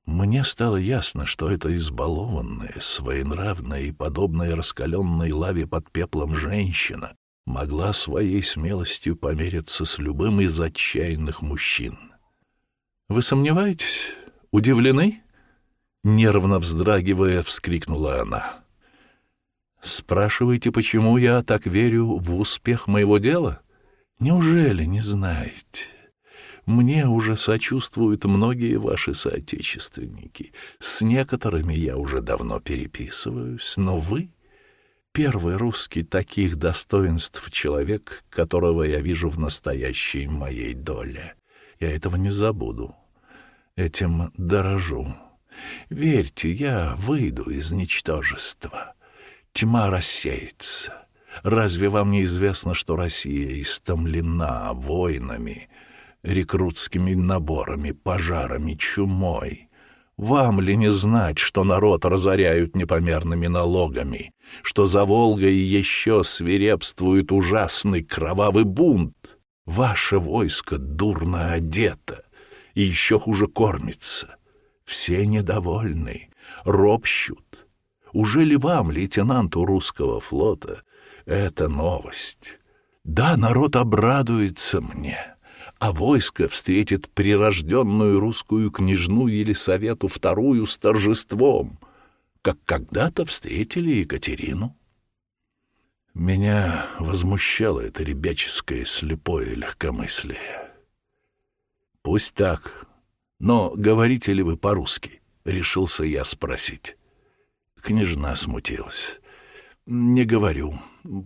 Мне стало ясно, что эта избалованная, своенравная и подобная раскаленной лаве под пеплом женщина могла своей смелостью помериться с любым из отчаянных мужчин. «Вы сомневаетесь? Удивлены?» Нервно вздрагивая, вскрикнула она. Спрашиваете, почему я так верю в успех моего дела? Неужели не знаете? Мне уже сочувствуют многие ваши соотечественники. С некоторыми я уже давно переписываюсь, но вы — первый русский таких достоинств человек, которого я вижу в настоящей моей доле. Я этого не забуду. Этим дорожу. Верьте, я выйду из ничтожества тьма рассеется. Разве вам не известно, что Россия истомлена войнами, рекрутскими наборами, пожарами, чумой? Вам ли не знать, что народ разоряют непомерными налогами, что за Волгой еще свирепствует ужасный кровавый бунт? Ваше войско дурно одето и еще хуже кормится. Все недовольны, ропщут, уже ли вам, лейтенанту русского флота, эта новость? Да, народ обрадуется мне, а войско встретит прирожденную русскую княжну Елисавету вторую с торжеством, как когда-то встретили Екатерину. Меня возмущало это ребяческое слепое легкомыслие. Пусть так. Но говорите ли вы по-русски? Решился я спросить. Княжна смутилась. «Не говорю.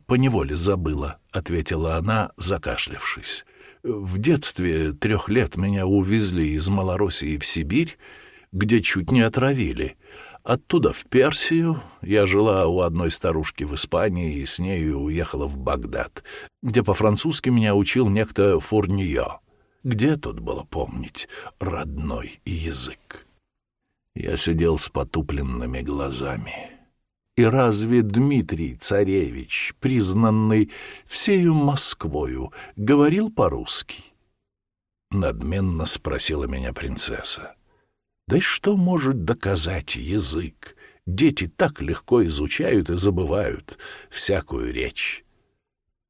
Поневоле забыла», — ответила она, закашлявшись. «В детстве трех лет меня увезли из Малороссии в Сибирь, где чуть не отравили. Оттуда в Персию. Я жила у одной старушки в Испании и с нею уехала в Багдад, где по-французски меня учил некто Фурнио. Где тут было помнить родной язык?» Я сидел с потупленными глазами. И разве Дмитрий Царевич, признанный всею Москвою, говорил по-русски? Надменно спросила меня принцесса. Да и что может доказать язык? Дети так легко изучают и забывают всякую речь.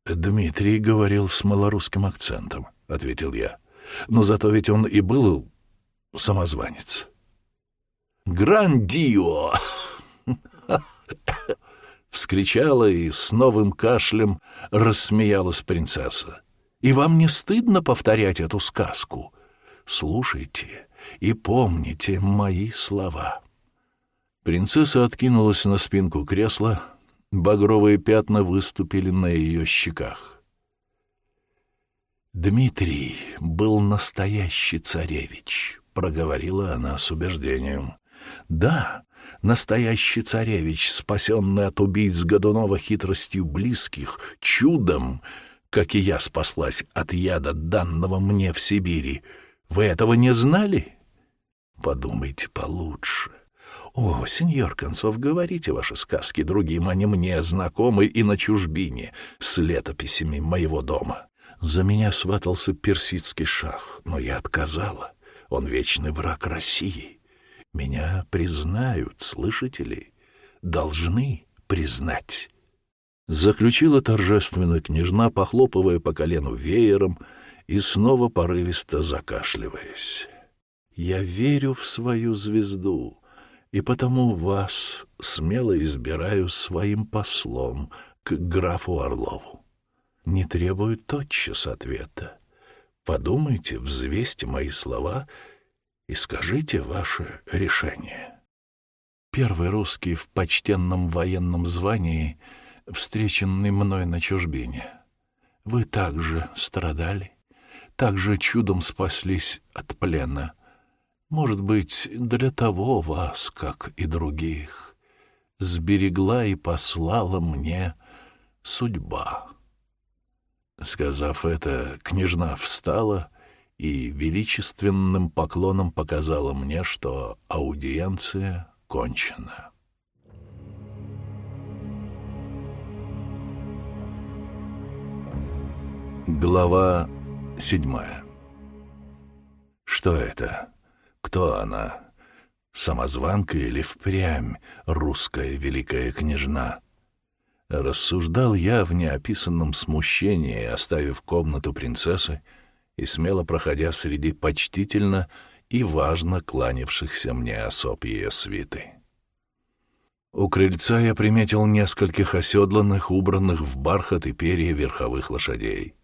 Дмитрий говорил с малорусским акцентом, ответил я. Но зато ведь он и был самозванец. Грандио! Вскричала и с новым кашлем рассмеялась принцесса. «И вам не стыдно повторять эту сказку? Слушайте и помните мои слова». Принцесса откинулась на спинку кресла, багровые пятна выступили на ее щеках. «Дмитрий был настоящий царевич», — проговорила она с убеждением. «Да, настоящий царевич, спасенный от убийц Годунова хитростью близких, чудом, как и я спаслась от яда, данного мне в Сибири. Вы этого не знали? Подумайте получше. О, сеньор Концов, говорите ваши сказки другим, а не мне, знакомы и на чужбине, с летописями моего дома. За меня сватался персидский шах, но я отказала. Он вечный враг России. Меня признают, слышите ли? Должны признать. Заключила торжественно княжна, похлопывая по колену веером и снова порывисто закашливаясь. «Я верю в свою звезду, и потому вас смело избираю своим послом к графу Орлову. Не требую тотчас ответа. Подумайте, взвесьте мои слова — и скажите ваше решение. Первый русский в почтенном военном звании, встреченный мной на чужбине. Вы также страдали, также чудом спаслись от плена. Может быть, для того вас, как и других, сберегла и послала мне судьба. Сказав это, княжна встала и величественным поклоном показала мне, что аудиенция кончена. Глава седьмая. Что это? Кто она? Самозванка или впрямь русская великая княжна? Рассуждал я в неописанном смущении, оставив комнату принцессы, и смело проходя среди почтительно и важно кланявшихся мне особ ее свиты. У крыльца я приметил нескольких оседланных, убранных в бархат и перья верховых лошадей.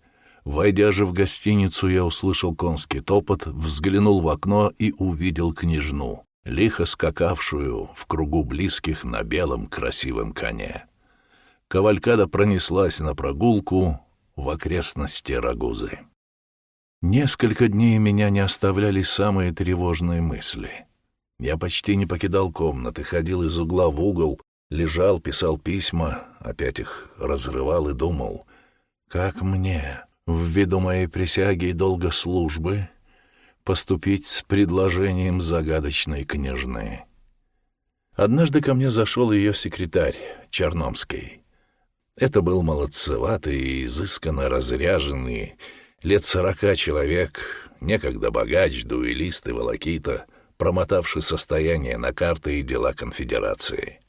Войдя же в гостиницу, я услышал конский топот, взглянул в окно и увидел княжну, лихо скакавшую в кругу близких на белом красивом коне. Кавалькада пронеслась на прогулку в окрестности Рагузы. Несколько дней меня не оставляли самые тревожные мысли. Я почти не покидал комнаты, ходил из угла в угол, лежал, писал письма, опять их разрывал и думал, как мне, ввиду моей присяги и долга службы, поступить с предложением загадочной княжны. Однажды ко мне зашел ее секретарь, Черномский. Это был молодцеватый и изысканно разряженный, лет сорока человек, некогда богач, дуэлист и волокита, промотавший состояние на карты и дела конфедерации.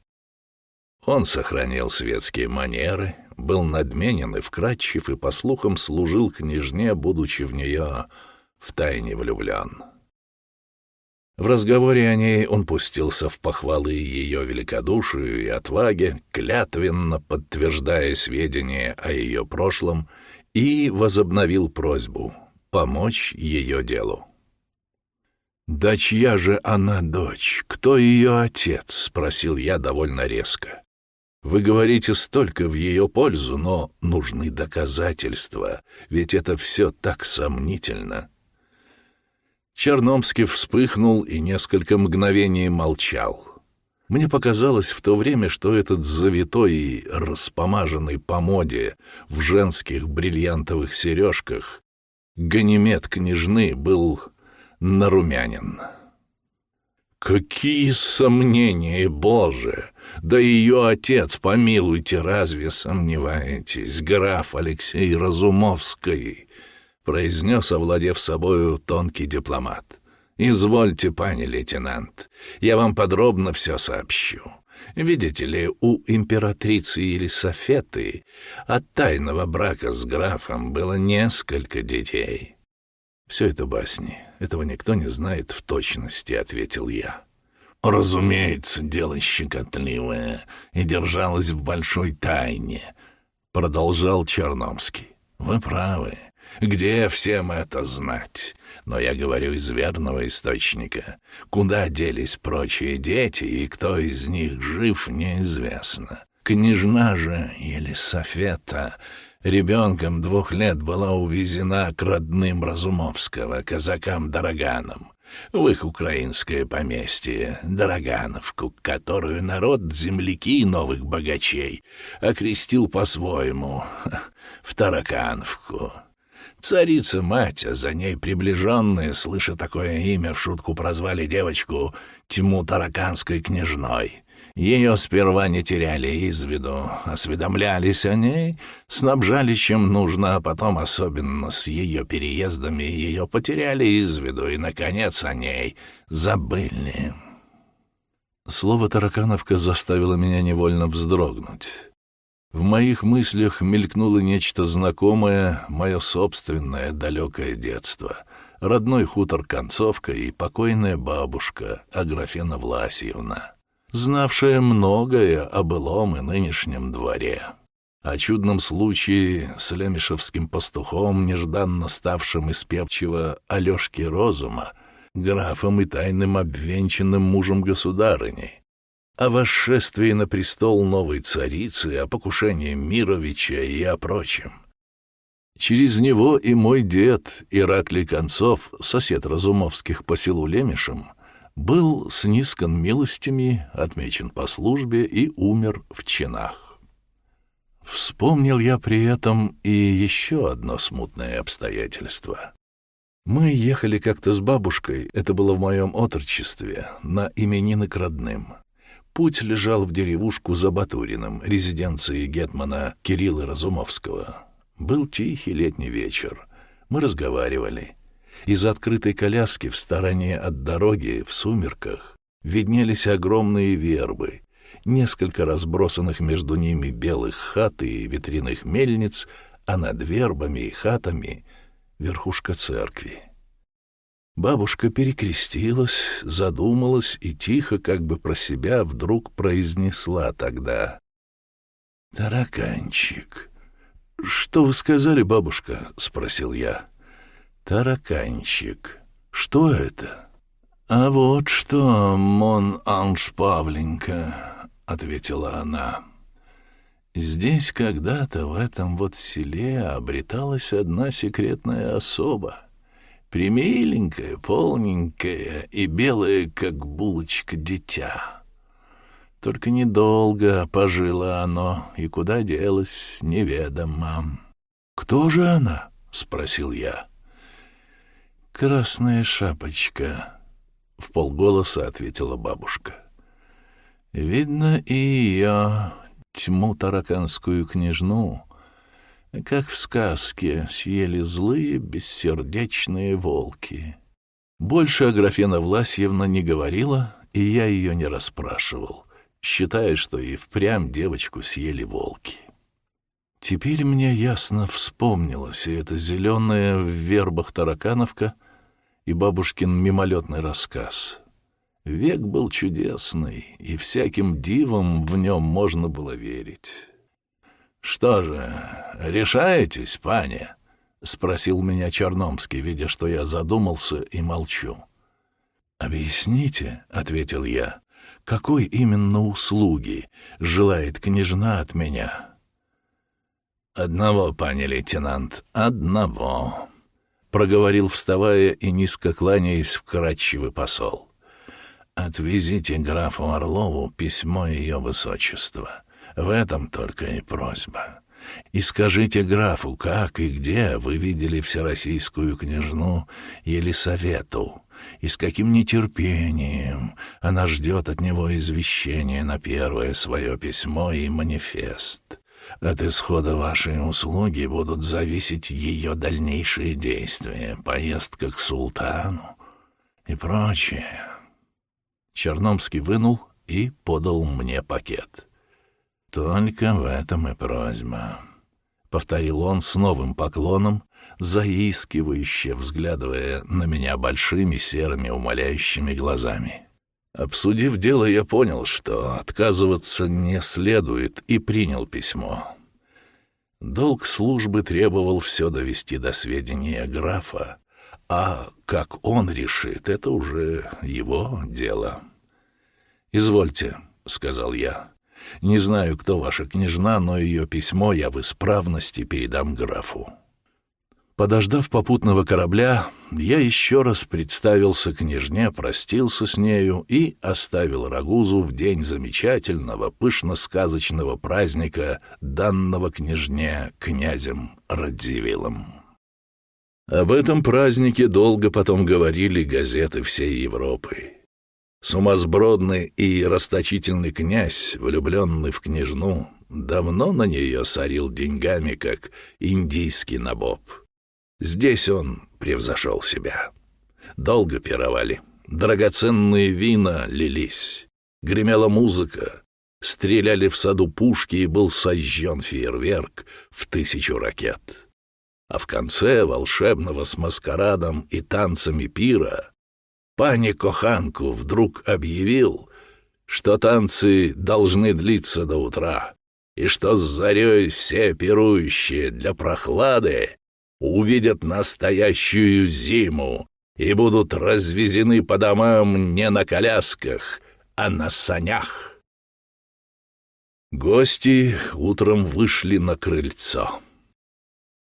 Он сохранил светские манеры, был надменен и вкрадчив, и, по слухам, служил княжне, будучи в нее втайне влюблен. В разговоре о ней он пустился в похвалы ее великодушию и отваге, клятвенно подтверждая сведения о ее прошлом — и возобновил просьбу помочь ее делу. «Да чья же она дочь? Кто ее отец?» — спросил я довольно резко. «Вы говорите столько в ее пользу, но нужны доказательства, ведь это все так сомнительно». Черномский вспыхнул и несколько мгновений молчал. Мне показалось в то время, что этот завитой и распомаженный по моде в женских бриллиантовых сережках Ганимед княжны был нарумянин. «Какие сомнения, Боже! Да ее отец, помилуйте, разве сомневаетесь, граф Алексей Разумовский!» — произнес, овладев собою тонкий дипломат. «Извольте, пани лейтенант, я вам подробно все сообщу. Видите ли, у императрицы Елисофеты от тайного брака с графом было несколько детей». «Все это басни, этого никто не знает в точности», — ответил я. «Разумеется, дело щекотливое и держалось в большой тайне», — продолжал Черномский. «Вы правы. Где всем это знать? Но я говорю из верного источника. Куда делись прочие дети, и кто из них жив, неизвестно. Княжна же, или Софета, ребенком двух лет была увезена к родным Разумовского, казакам-дороганам, в их украинское поместье, Дорогановку, которую народ земляки новых богачей окрестил по-своему, в Таракановку. Царица-мать, а за ней приближенные, слыша такое имя, в шутку прозвали девочку Тьму Тараканской княжной. Ее сперва не теряли из виду, осведомлялись о ней, снабжали чем нужно, а потом, особенно с ее переездами, ее потеряли из виду и, наконец, о ней забыли. Слово «таракановка» заставило меня невольно вздрогнуть. В моих мыслях мелькнуло нечто знакомое, мое собственное далекое детство. Родной хутор Концовка и покойная бабушка Аграфена Власьевна, знавшая многое о былом и нынешнем дворе. О чудном случае с лемешевским пастухом, нежданно ставшим из певчего Алешки Розума, графом и тайным обвенчанным мужем государыней, о восшествии на престол новой царицы, о покушении Мировича и о прочем. Через него и мой дед, Ираклий Концов, сосед Разумовских по селу Лемешем, был снискан милостями, отмечен по службе и умер в чинах. Вспомнил я при этом и еще одно смутное обстоятельство. Мы ехали как-то с бабушкой, это было в моем отрочестве, на именины к родным. Путь лежал в деревушку за Батуриным, резиденции гетмана Кирилла Разумовского. Был тихий летний вечер. Мы разговаривали. Из открытой коляски в стороне от дороги, в сумерках, виднелись огромные вербы, несколько разбросанных между ними белых хат и ветряных мельниц, а над вербами и хатами — верхушка церкви. Бабушка перекрестилась, задумалась и тихо, как бы про себя, вдруг произнесла тогда. «Тараканчик». «Что вы сказали, бабушка?» — спросил я. «Тараканчик. Что это?» «А вот что, мон Анж Павленька», — ответила она. «Здесь когда-то в этом вот селе обреталась одна секретная особа» примиленькое, полненькое и белое, как булочка, дитя. Только недолго пожило оно, и куда делось, неведомо. «Кто же она?» — спросил я. «Красная шапочка», — в полголоса ответила бабушка. «Видно и ее, тьму тараканскую княжну, как в сказке съели злые бессердечные волки. Больше Аграфена Власьевна не говорила, и я ее не расспрашивал, считая, что и впрямь девочку съели волки. Теперь мне ясно вспомнилось и эта зеленая в вербах таракановка, и бабушкин мимолетный рассказ. Век был чудесный, и всяким дивом в нем можно было верить. «Что же, решаетесь, паня?» — спросил меня Черномский, видя, что я задумался и молчу. «Объясните», — ответил я, — «какой именно услуги желает княжна от меня?» «Одного, пани лейтенант, одного», — проговорил, вставая и низко кланяясь вкрадчивый посол. «Отвезите графу Орлову письмо ее высочества. В этом только и просьба. И скажите графу, как и где вы видели всероссийскую княжну Елисавету, и с каким нетерпением она ждет от него извещения на первое свое письмо и манифест. От исхода вашей услуги будут зависеть ее дальнейшие действия, поездка к султану и прочее. Черномский вынул и подал мне пакет. «Только в этом и просьба», — повторил он с новым поклоном, заискивающе взглядывая на меня большими серыми умоляющими глазами. Обсудив дело, я понял, что отказываться не следует, и принял письмо. Долг службы требовал все довести до сведения графа, а как он решит, это уже его дело. «Извольте», — сказал я. «Не знаю, кто ваша княжна, но ее письмо я в исправности передам графу». Подождав попутного корабля, я еще раз представился княжне, простился с нею и оставил Рагузу в день замечательного, пышно-сказочного праздника, данного княжне князем Радзивиллом. Об этом празднике долго потом говорили газеты всей Европы. Сумасбродный и расточительный князь, влюбленный в княжну, давно на нее сорил деньгами, как индийский набоб. Здесь он превзошел себя. Долго пировали, драгоценные вина лились, гремела музыка, стреляли в саду пушки и был сожжен фейерверк в тысячу ракет. А в конце волшебного с маскарадом и танцами пира пани Коханку вдруг объявил, что танцы должны длиться до утра, и что с зарей все пирующие для прохлады увидят настоящую зиму и будут развезены по домам не на колясках, а на санях. Гости утром вышли на крыльцо.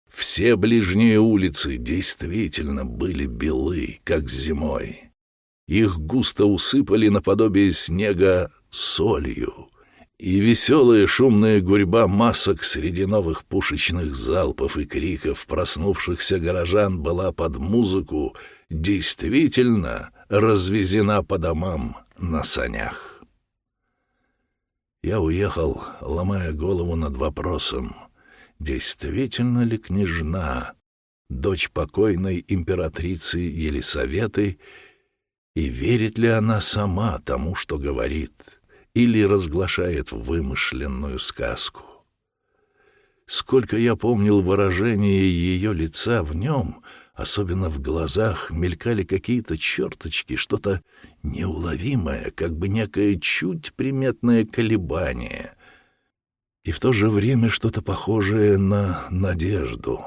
Все ближние улицы действительно были белы, как зимой. Их густо усыпали наподобие снега солью, и веселая шумная гурьба масок среди новых пушечных залпов и криков проснувшихся горожан была под музыку действительно развезена по домам на санях. Я уехал, ломая голову над вопросом, действительно ли княжна, дочь покойной императрицы Елисаветы, и верит ли она сама тому, что говорит — или разглашает вымышленную сказку. Сколько я помнил выражение ее лица в нем, особенно в глазах, мелькали какие-то черточки, что-то неуловимое, как бы некое чуть приметное колебание, и в то же время что-то похожее на надежду.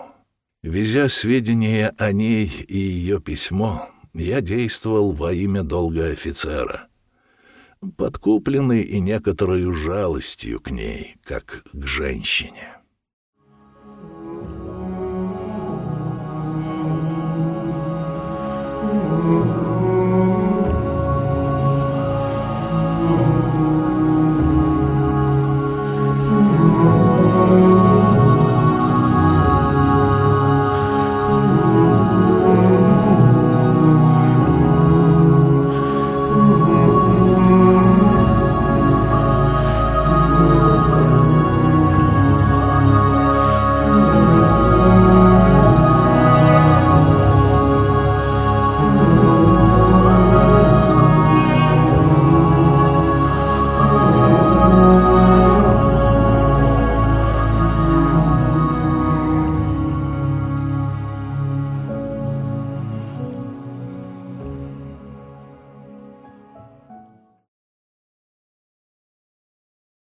Везя сведения о ней и ее письмо, я действовал во имя долга офицера, подкупленный и некоторой жалостью к ней, как к женщине. Ooh.